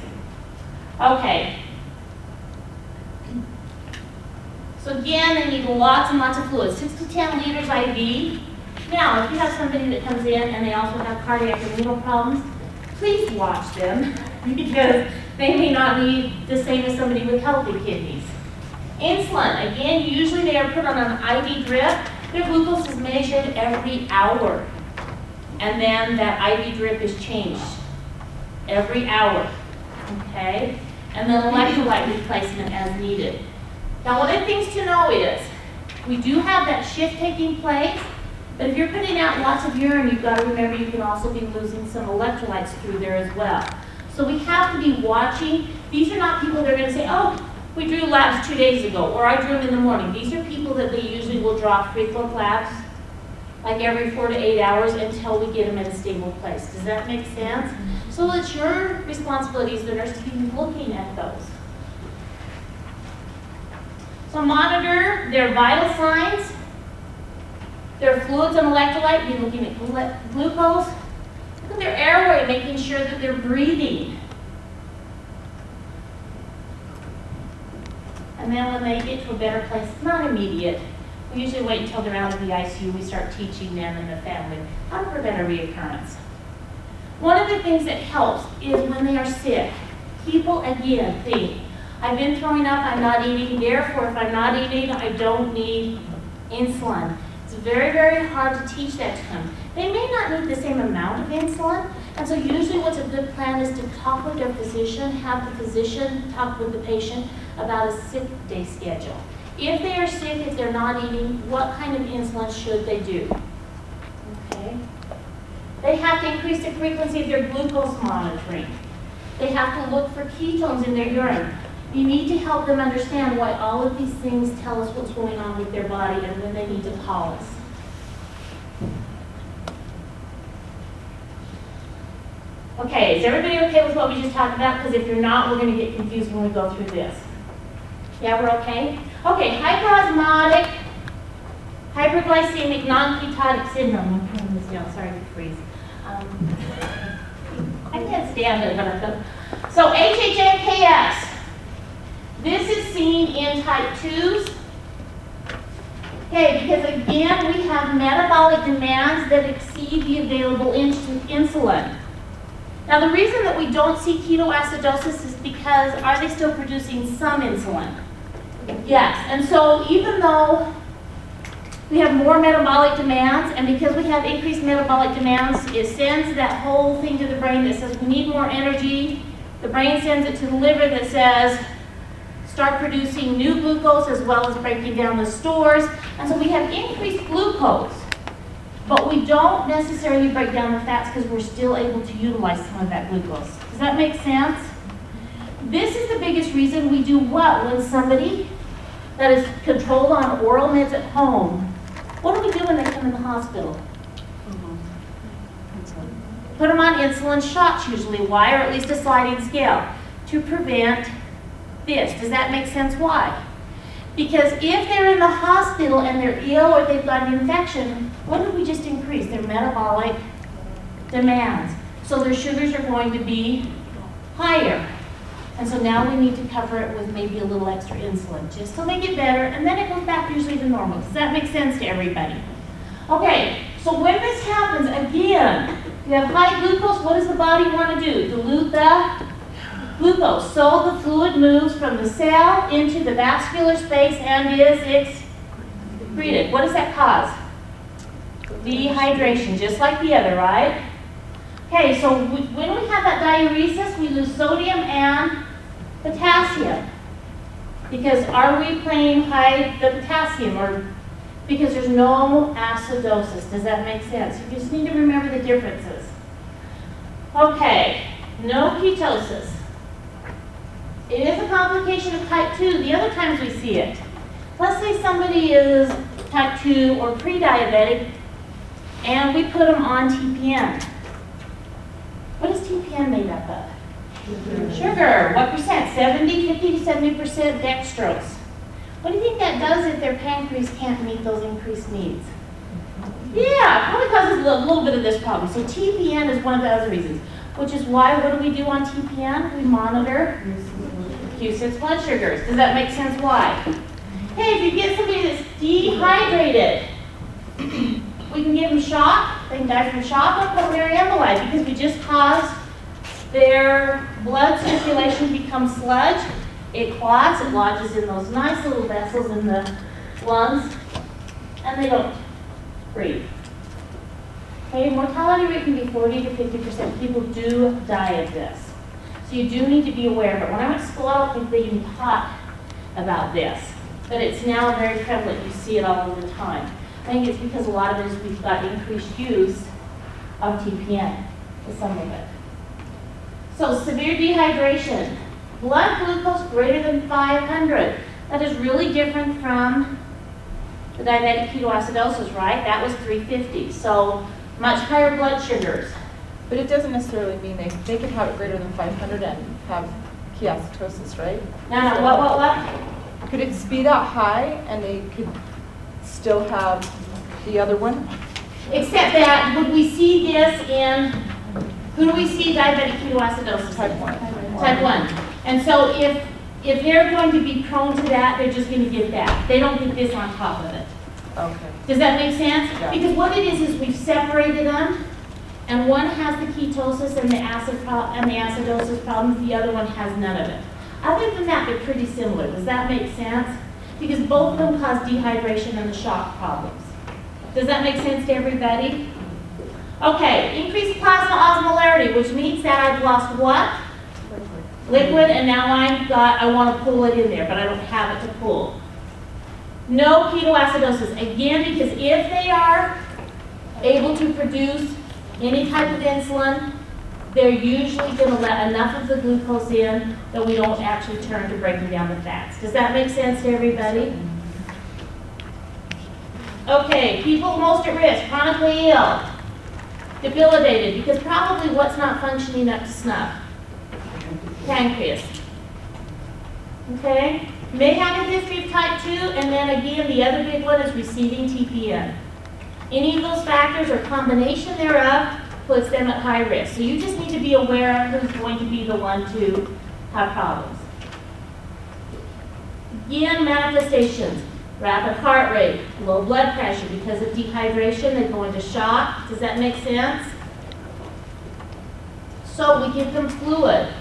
Okay. So again, they need lots and lots of fluid, six to 10 liters IV. Now, if you have somebody that comes in and they also have cardiac and renal problems, please watch them because they may not be the same as somebody with healthy kidneys. Insulin, again, usually they are put on an IV drip. Their glucose is measured every hour. And then that IV drip is changed every hour, okay? And then electrolyte replacement as needed. Now, one of the things to know is, we do have that shift taking place, but if you're putting out lots of urine, you've got to remember you can also be losing some electrolytes through there as well. So we have to be watching. These are not people that are going to say, oh, we drew labs two days ago, or I drew them in the morning. These are people that they usually will draw frequent labs like every four to eight hours until we get them in a stable place. Does that make sense? So it's your responsibility as the nurse to be looking at those. So monitor their vital signs, their fluids and electrolyte, be looking at glu- glucose. Look at their airway, making sure that they're breathing. And then when they get to a better place, not immediate, we usually wait until they're out of the ICU, we start teaching them and the family how to prevent a reoccurrence. One of the things that helps is when they are sick, people again think, I've been throwing up, I'm not eating, therefore if I'm not eating, I don't need insulin. Very, very hard to teach that to them. They may not need the same amount of insulin, and so usually what's a good plan is to talk with their physician, have the physician talk with the patient about a sick day schedule. If they are sick, if they're not eating, what kind of insulin should they do? Okay? They have to increase the frequency of their glucose monitoring. They have to look for ketones in their urine. You need to help them understand why all of these things tell us what's going on with their body and when they need to pause. Okay, is everybody okay with what we just talked about? Because if you're not, we're going to get confused when we go through this. Yeah, we're okay? Okay, hyperosmotic, hyperglycemic, non-ketotic syndrome. I'm putting this down, sorry to freeze. Um, I can't stand it, I. So HHNKS. This is seen in type 2s. Okay, because again, we have metabolic demands that exceed the available insulin. Now, the reason that we don't see ketoacidosis is because are they still producing some insulin? Yes, and so even though we have more metabolic demands, and because we have increased metabolic demands, it sends that whole thing to the brain that says we need more energy. The brain sends it to the liver that says start producing new glucose as well as breaking down the stores. And so we have increased glucose, but we don't necessarily break down the fats because we're still able to utilize some of that glucose. Does that make sense? This is the biggest reason we do what when somebody that is controlled on oral meds at home, what do we do when they come in the hospital? Put them on insulin shots usually. Why? Or at least a sliding scale to prevent this. Does that make sense? Why? Because if they're in the hospital and they're ill or they've got an infection, what did we just increase? Their metabolic demands. So their sugars are going to be higher. And so now we need to cover it with maybe a little extra insulin just to make it better, and then it goes back usually to normal. Does that make sense to everybody? Okay, so when this happens, again, you have high glucose, what does the body want to do? Dilute the glucose. So the fluid moves from the cell into the vascular space and is excreted. What does that cause? Dehydration, just like the other, right? Okay, so we- when we have that diuresis, we lose sodium and potassium. Because are we playing high the potassium or because there's no acidosis? Does that make sense? You just need to remember the differences. Okay, no ketosis. It is a complication of type 2. The other times we see it. Let's say somebody is type 2 or pre-diabetic and we put them on TPN. What is TPN made up of? Sugar. What percent? 70, 50 to 70 percent dextrose. What do you think that does if their pancreas can't meet those increased needs? Yeah, probably causes a little, little bit of this problem. So TPN is one of the other reasons, which is why what do we do on TPN? We monitor Q6 blood sugars. Does that make sense why? Hey, if you get somebody that's dehydrated, we can give them shock, they can die from shock or pulmonary emboli because we just caused their blood circulation to become sludge. It clots, it lodges in those nice little vessels in the lungs, and they don't breathe. Okay, mortality rate can be 40 to 50 percent. People do die of this. So you do need to be aware. But when I went to school, I don't think they even taught about this. But it's now very prevalent. You see it all the time. I think it's because a lot of it is we've got increased use of TPN to some of it. So severe dehydration, blood glucose greater than 500. That is really different from the diabetic ketoacidosis, right? That was 350. So much higher blood sugars. But it doesn't necessarily mean they, they could have it greater than 500 and have ketoacidosis, right? No, no, what, what, what? Could it be that high and they could still have the other one? Except that, would we see this in, who do we see diabetic ketoacidosis? Type? 1. Type 1. And so if, if they're going to be prone to that, they're just going to get that. They don't get this on top of it. Okay. Does that make sense? Yeah. Because what it is, is we've separated them, and one has the ketosis and the acid and the acidosis problems, the other one has none of it. Other than that, they're pretty similar. Does that make sense? Because both of them cause dehydration and the shock problems. Does that make sense to everybody? Okay, increased plasma osmolarity, which means that I've lost what? Liquid, and now I've got, I want to pull it in there, but I don't have it to pull. No ketoacidosis, again, because if they are able to produce any type of insulin, they're usually gonna let enough of the glucose in that we don't actually turn to breaking down the fats. Does that make sense to everybody? Okay, people most at risk, chronically ill, debilitated, because probably what's not functioning up to snuff? Pancreas. Okay? May have a history of type 2, and then again, the other big one is receiving TPN. Any of those factors or combination thereof puts them at high risk. So you just need to be aware of who's going to be the one to have problems. Again, manifestations, rapid heart rate, low blood pressure. Because of dehydration, they go into shock. Does that make sense? So we give them fluid.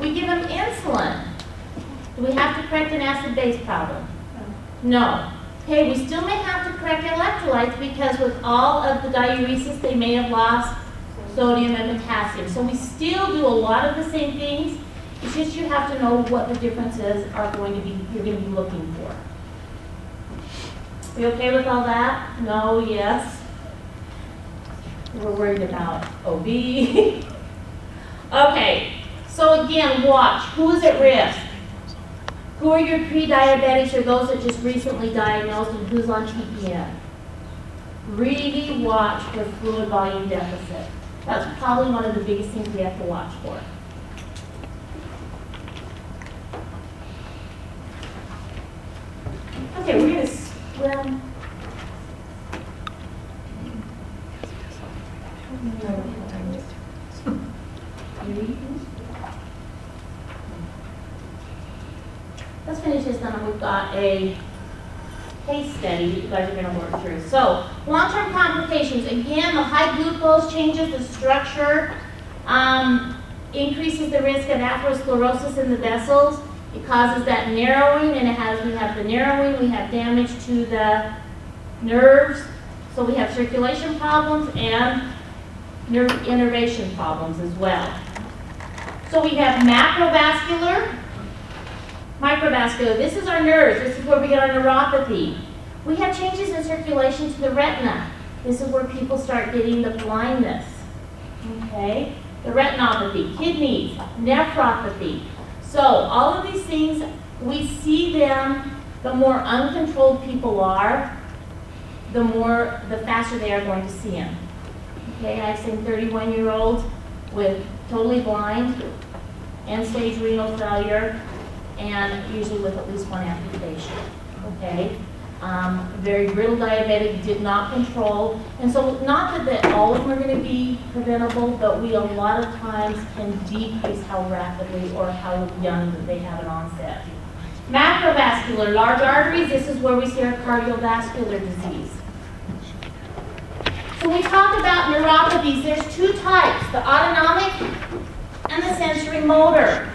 We give them insulin. Do we have to correct an acid-base problem? No. Okay, we still may have to correct electrolytes because with all of the diuresis, they may have lost sodium and potassium. So we still do a lot of the same things. It's just you have to know what the differences are going to be, you're going to be looking for. We okay with all that? No, yes? We're worried about OB. Okay, so again, watch, who's at risk? Who are your pre-diabetics or those that just recently diagnosed and who's on TPN? Really watch for fluid volume deficit. That's probably one of the biggest things we have to watch for. Okay, we're gonna swim. Let's finish then we've got a case study that you guys are gonna work through. So, long-term complications, again, the high glucose changes the structure, um, increases the risk of atherosclerosis in the vessels. It causes that narrowing, and it has, we have the narrowing, we have damage to the nerves, so we have circulation problems and nerve innervation problems as well. So we have macrovascular, Microvascular, this is our nerves, this is where we get our neuropathy. We have changes in circulation to the retina. This is where people start getting the blindness. Okay? The retinopathy, kidneys, nephropathy. So, all of these things, we see them, the more uncontrolled people are, the more, the faster they are going to see them. Okay, I've seen 31 year olds with totally blind, end stage renal failure, and usually with at least one amputation, okay? Um, very brittle diabetic, did not control, and so not that, that all of them are gonna be preventable, but we a lot of times can decrease how rapidly or how young that they have an onset. Macrovascular, large arteries, this is where we see our cardiovascular disease. So we talk about neuropathies, there's two types, the autonomic and the sensory motor.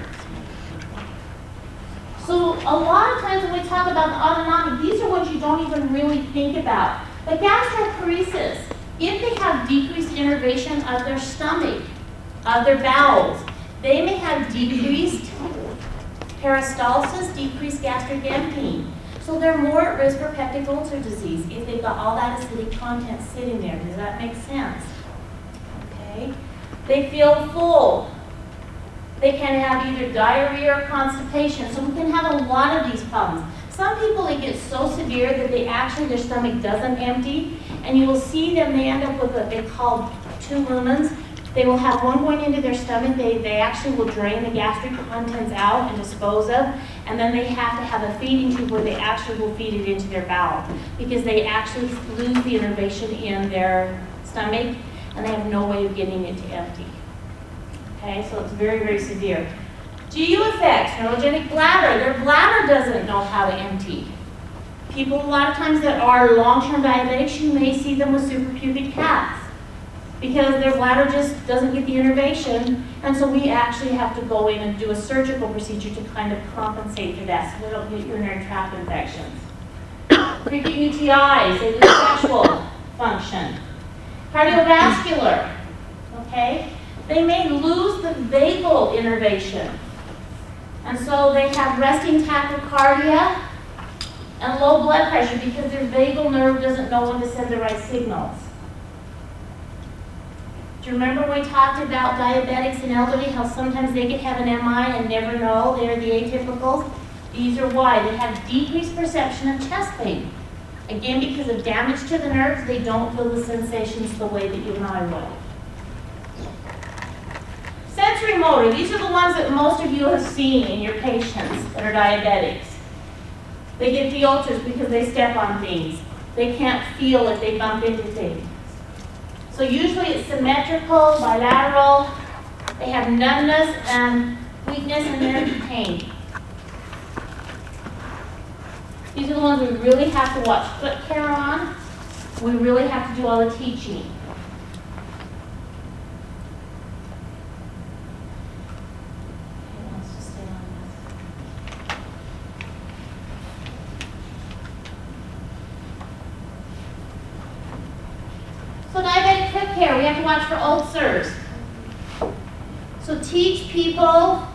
So a lot of times when we talk about the autonomic, these are ones you don't even really think about. The gastroparesis, if they have decreased innervation of their stomach, of their bowels, they may have decreased peristalsis, decreased gastric emptying. So they're more at risk for peptic ulcer disease if they've got all that acidic content sitting there. Does that make sense? Okay. They feel full. They can have either diarrhea or constipation. So we can have a lot of these problems. Some people, it gets so severe that they actually, their stomach doesn't empty, and you will see them, they end up with what they call two lumens. They will have one going into their stomach, they, they actually will drain the gastric contents out and dispose of, and then they have to have a feeding tube where they actually will feed it into their bowel, because they actually lose the innervation in their stomach, and they have no way of getting it to empty. Okay, so it's very, very severe. GU effects, neurogenic bladder, their bladder doesn't know how to empty. People, a lot of times that are long-term diabetics, you may see them with suprapubic caths because their bladder just doesn't get the innervation, and so we actually have to go in and do a surgical procedure to kind of compensate for that, so they don't get urinary tract infections. Frequent UTIs, they lose sexual function. Cardiovascular, okay? They may lose the vagal innervation. And so they have resting tachycardia and low blood pressure because their vagal nerve doesn't know when to send the right signals. Do you remember when we talked about diabetics and elderly, how sometimes they could have an MI and never know they're the atypicals? These are why. They have decreased perception of chest pain. Again, because of damage to the nerves, they don't feel the sensations the way that you and I would. Sensory motor, these are the ones that most of you have seen in your patients that are diabetics. They get the ulcers because they step on things. They can't feel if they bump into things. So usually it's symmetrical, bilateral. They have numbness and weakness and they're pain. These are the ones we really have to watch foot care on. We really have to do all the teaching. Okay, let's just stay on this. So diabetic foot care, we have to watch for ulcers. So teach people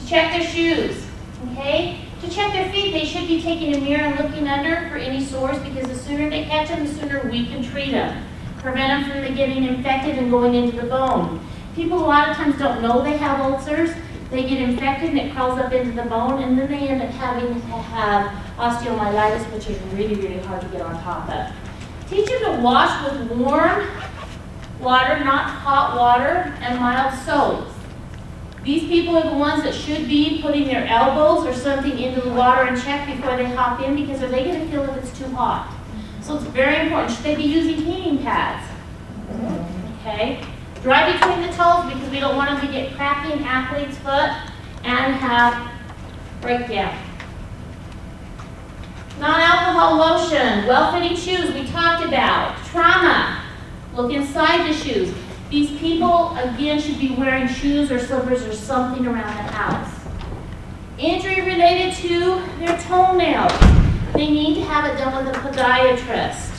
to check their shoes, okay? To check their feet, they should be taking a mirror and looking under for any sores because the sooner they catch them, the sooner we can treat them. Prevent them from getting infected and going into the bone. People a lot of times don't know they have ulcers. They get infected and it crawls up into the bone and then they end up having to have osteomyelitis, which is really, really hard to get on top of. Teach them to wash with warm water, not hot water, and mild soaps. These people are the ones that should be putting their elbows or something into the water and check before they hop in because are they going to feel if it's too hot? So it's very important. Should they be using heating pads? Okay. Dry between the toes because we don't want them to get cracky in athlete's foot and have breakdown. Non-alcohol lotion, well-fitting shoes, we talked about. Trauma, look inside the shoes. These people, again, should be wearing shoes or slippers or something around the house. Injury related to their toenails. They need to have it done with a podiatrist.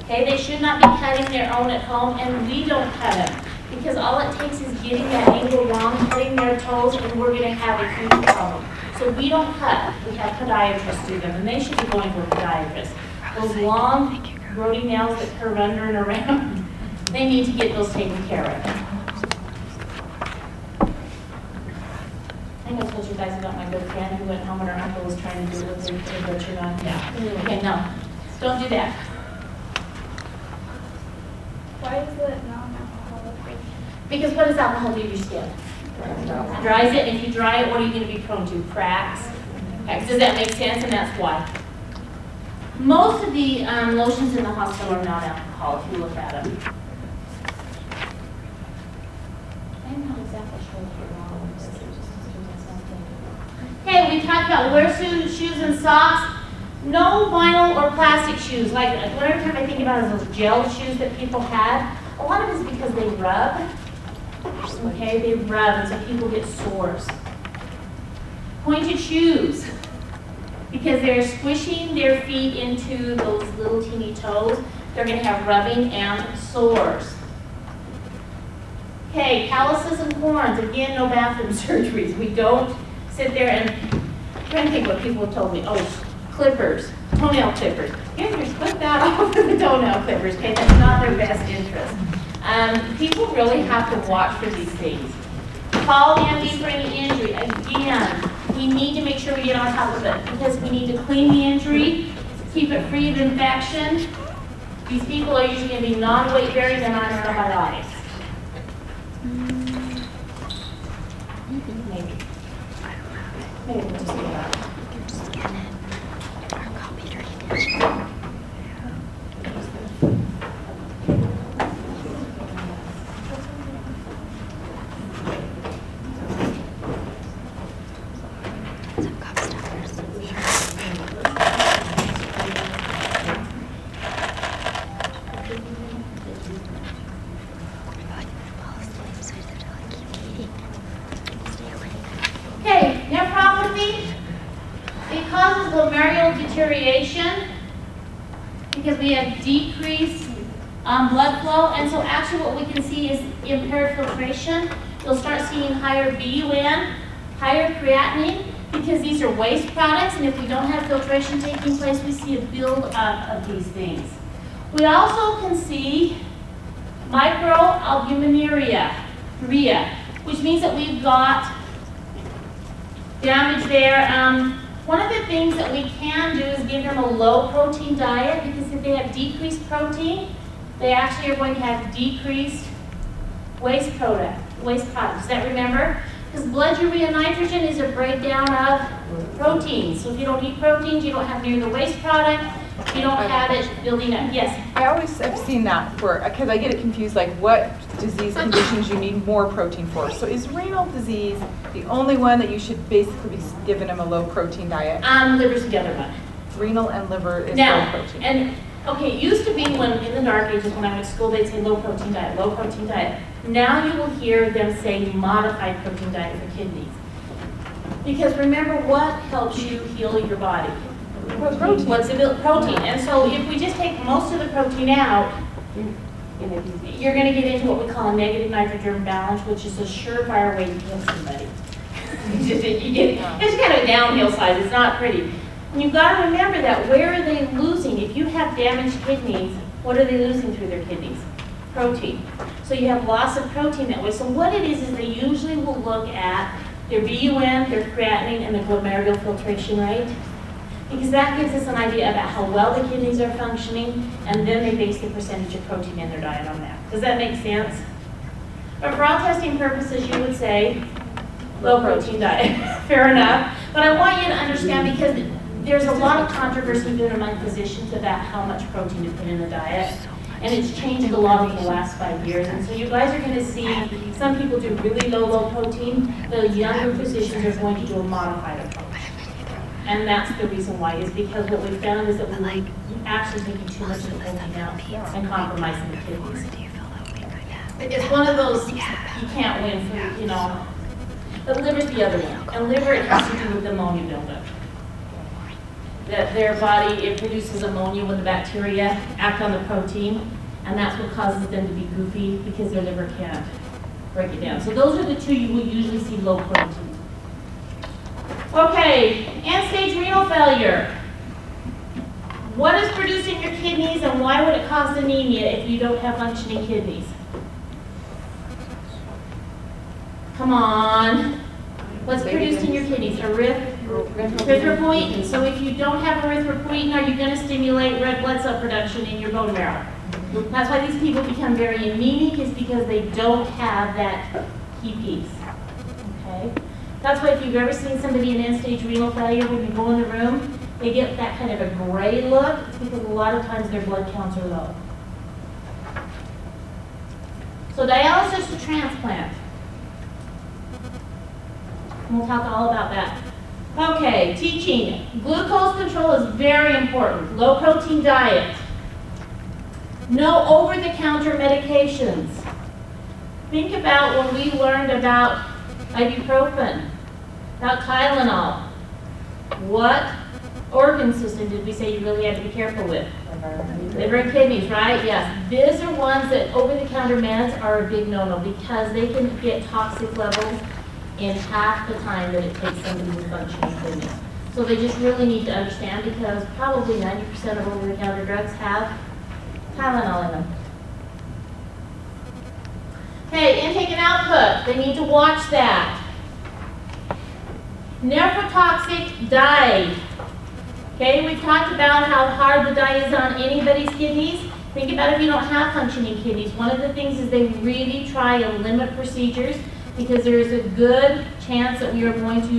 Okay, they should not be cutting their own at home, and we don't cut them. Because all it takes is getting that angle wrong, cutting their toes, and we're gonna have a huge problem. So we don't cut, we have podiatrists do them, and they should be going to a podiatrist. Those long, grody nails that curve under and around, they need to get those taken care of. I think I told you guys about my good friend who went home and her uncle was trying to do it with the butcher on. Yeah. Okay, no, don't do that. Why is it non-alcoholic? Because what does alcohol do to your skin? Dries it, and if you dry it, what are you gonna be prone to? Cracks? Okay, Does that make sense? And that's why. Most of the um, lotions in the hospital are not alcohol, if you look at them. I'm not exactly sure what you're wrong with this, it's just something. Okay, we talked about wear shoes, shoes and socks. No vinyl or plastic shoes, like, what every time I think about is those gel shoes that people had. A lot of it is because they rub. Okay, they rub, and so people get sores. Pointed shoes, because they're squishing their feet into those little teeny toes, they're gonna have rubbing and sores. Okay, calluses and corns, again, no bathroom surgeries. We don't sit there and, I'm trying to think what people told me, oh, clippers, toenail clippers. You have to clip that off with the toenail clippers, okay, that's not their best interest. Um, people really have to watch for these things. Call the MD for any injury. Again, we need to make sure we get on top of it because we need to clean the injury, keep it free of infection. These people are usually going to be non-weight bearing and on antibiotics. Maybe. Maybe we'll just do that. Just scan it. Or copy it or email it. Some cup stuffers. I feel like I'm gonna fall asleep, so I just have to like keep eating. Stay awake. Okay, nephropathy, it causes glomerular deterioration because we have decreased um, blood flow, and so actually what we can see is impaired filtration. You'll start seeing BUN, higher creatinine, because these are waste products, and if we don't have filtration taking place, we see a build-up of these things. We also can see microalbuminuria, urea, which means that we've got damage there. Um, one of the things that we can do is give them a low protein diet because if they have decreased protein, they actually are going to have decreased waste product, waste products. Does that remember? Because blood urea nitrogen is a breakdown of proteins. So if you don't eat proteins, you don't have near the waste product, you don't have it building up. Yes, I always have seen that for, because I get it confused, like what disease conditions you need more protein for. So is renal disease the only one that you should basically be giving them a low protein diet? um, liver's the other one. Renal and liver is low Now, protein. and, okay, it used to be when, in the dark ages, when I went to school, they'd say low protein diet, low protein diet. Now you will hear them say modified protein diet for kidneys. Because remember, what helps you heal your body? Protein. What's the protein? And so if we just take most of the protein out, you're gonna get into what we call a negative nitrogen balance, which is a surefire way to kill somebody. You get- It's kind of a downhill slide. it's not pretty. And you've got to remember that where are they losing? If you have damaged kidneys, what are they losing through their kidneys? Protein. So you have loss of protein that way. So what it is, is they usually will look at their BUN, their creatinine, and the glomerular filtration rate. Because that gives us an idea about how well the kidneys are functioning, and then they base the percentage of protein in their diet on that. Does that make sense? But for all testing purposes, you would say low protein diet. Fair enough. But I want you to understand because there's a lot of controversy even among physicians about how much protein to put in the diet. And it's changed a lot over the last five years. And so you guys are going to see some people do really low, low protein. The younger physicians are going to do a modified approach. And that's the reason why, is because what we found is that we like actually taking too much of the protein out and compromising the kidneys. It's one of those, you can't win for, you know. But liver's the other one. And liver, it has to do with ammonia buildup. That their body, it produces ammonia when the bacteria act on the protein, and that's what causes them to be goofy because their liver can't break it down. So those are the two you will usually see low protein. Okay, end-stage renal failure. What is producing your kidneys and why would it cause anemia if you don't have functioning kidneys? Come on. What's produced in your kidneys? Eryth- Erythropoietin. So if you don't have erythropoietin, are you going to stimulate red blood cell production in your bone marrow? That's why these people become very anemic, is because they don't have that key piece. Okay? That's why if you've ever seen somebody in end-stage renal failure, when you go in the room, they get that kind of a gray look, it's because a lot of times their blood counts are low. So dialysis to transplant. We'll talk all about that. Okay, teaching. Glucose control is very important. Low protein diet. No over-the-counter medications. Think about when we learned about ibuprofen, about Tylenol. What organ system did we say you really had to be careful with? Liver and kidneys, right? Yes. These are ones that over-the-counter meds are a big no-no because they can get toxic levels in half the time that it takes somebody with functioning kidneys. So they just really need to understand because probably 90% of over-the-counter drugs have Tylenol in them. Okay, intake and output. They need to watch that. Nephrotoxic dye. Okay, we've talked about how hard the dye is on anybody's kidneys. Think about if you don't have functioning kidneys. One of the things is they really try and limit procedures because there is a good chance that we are going to